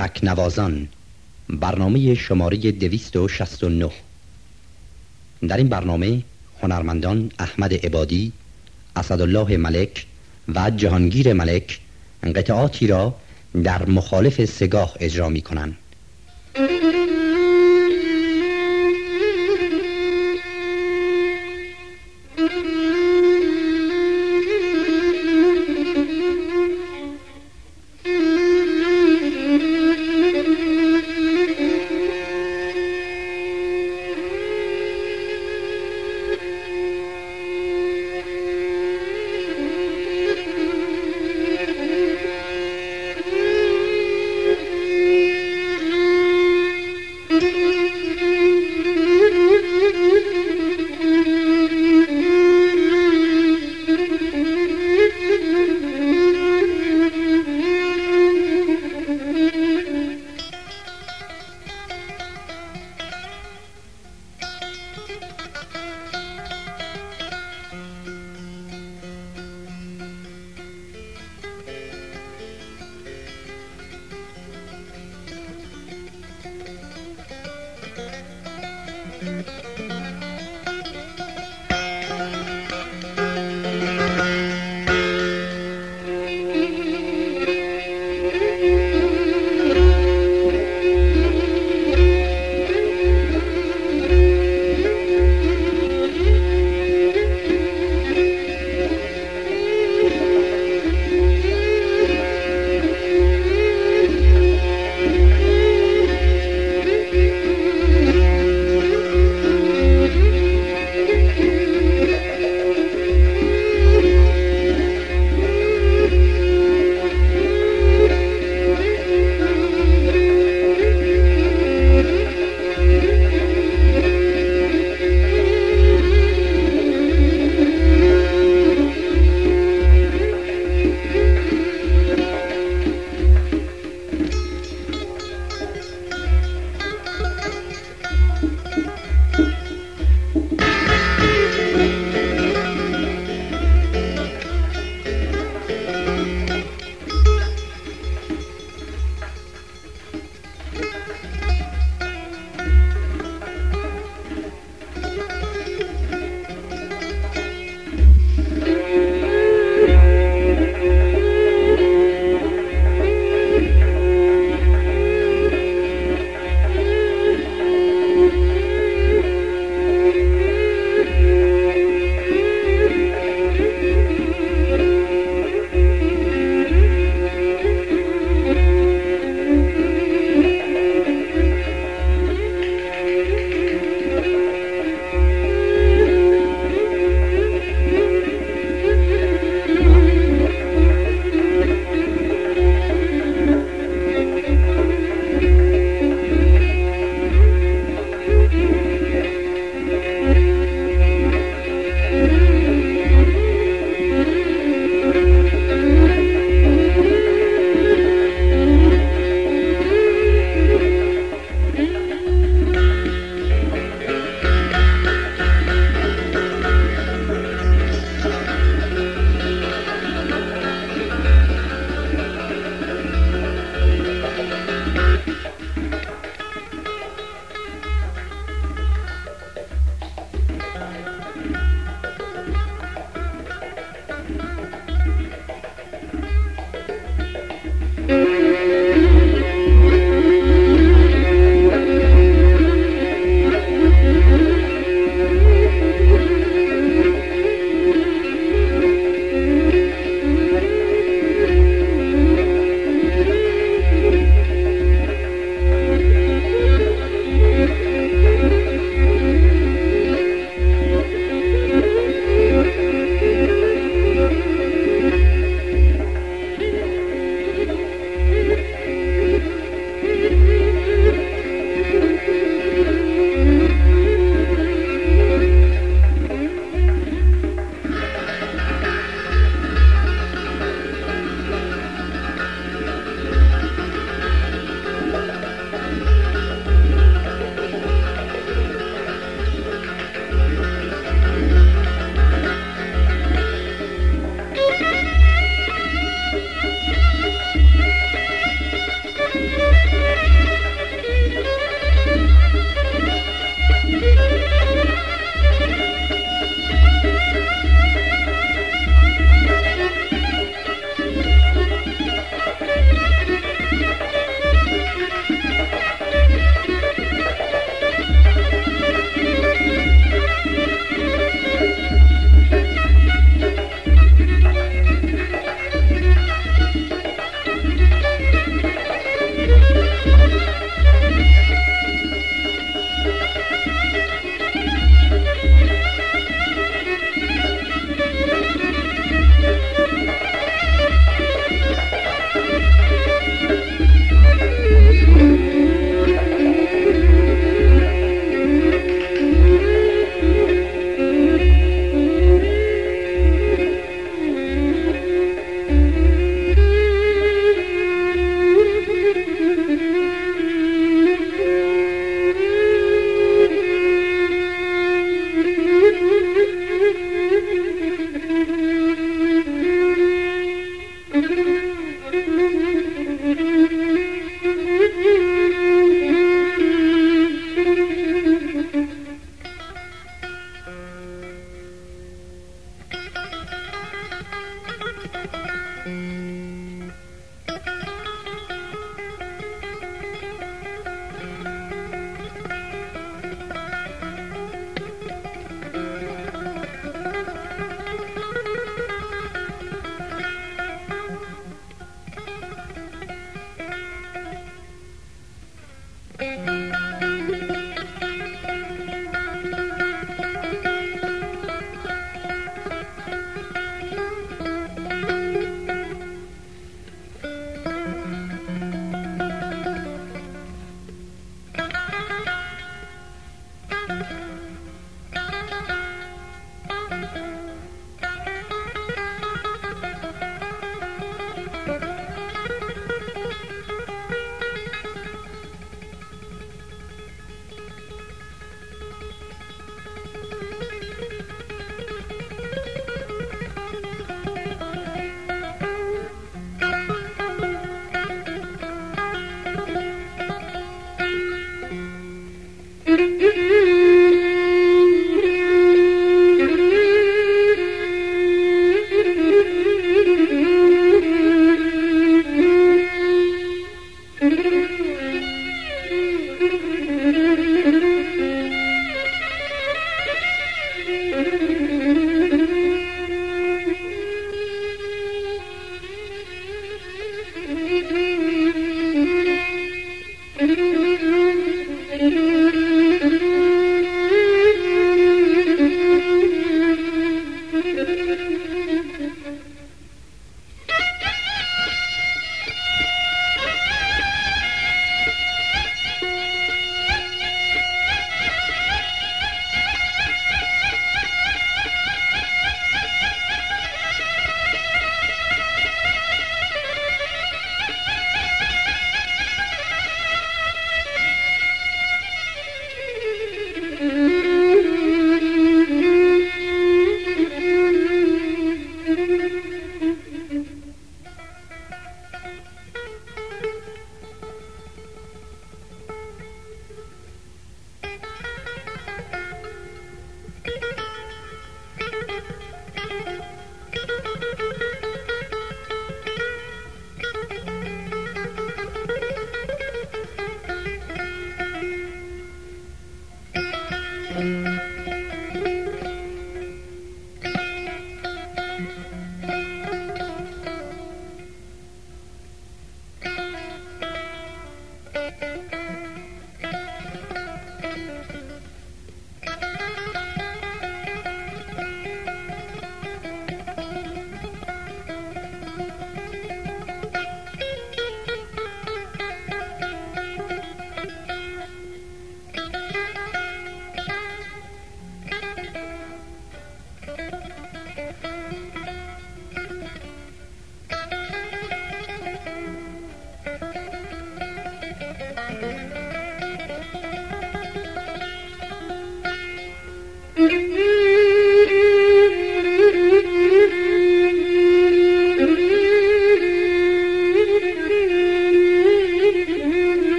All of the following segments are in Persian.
تکنوازان. برنامه شماره 269 در این برنامه هنرمندان احمد عبادی اسدالله ملک و جهانگیر ملک قطعاتی را در مخالف سگاه اجرا می کنند Mm-hmm.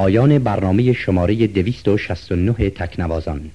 پایان برنامه شماره 269 تکنوازان.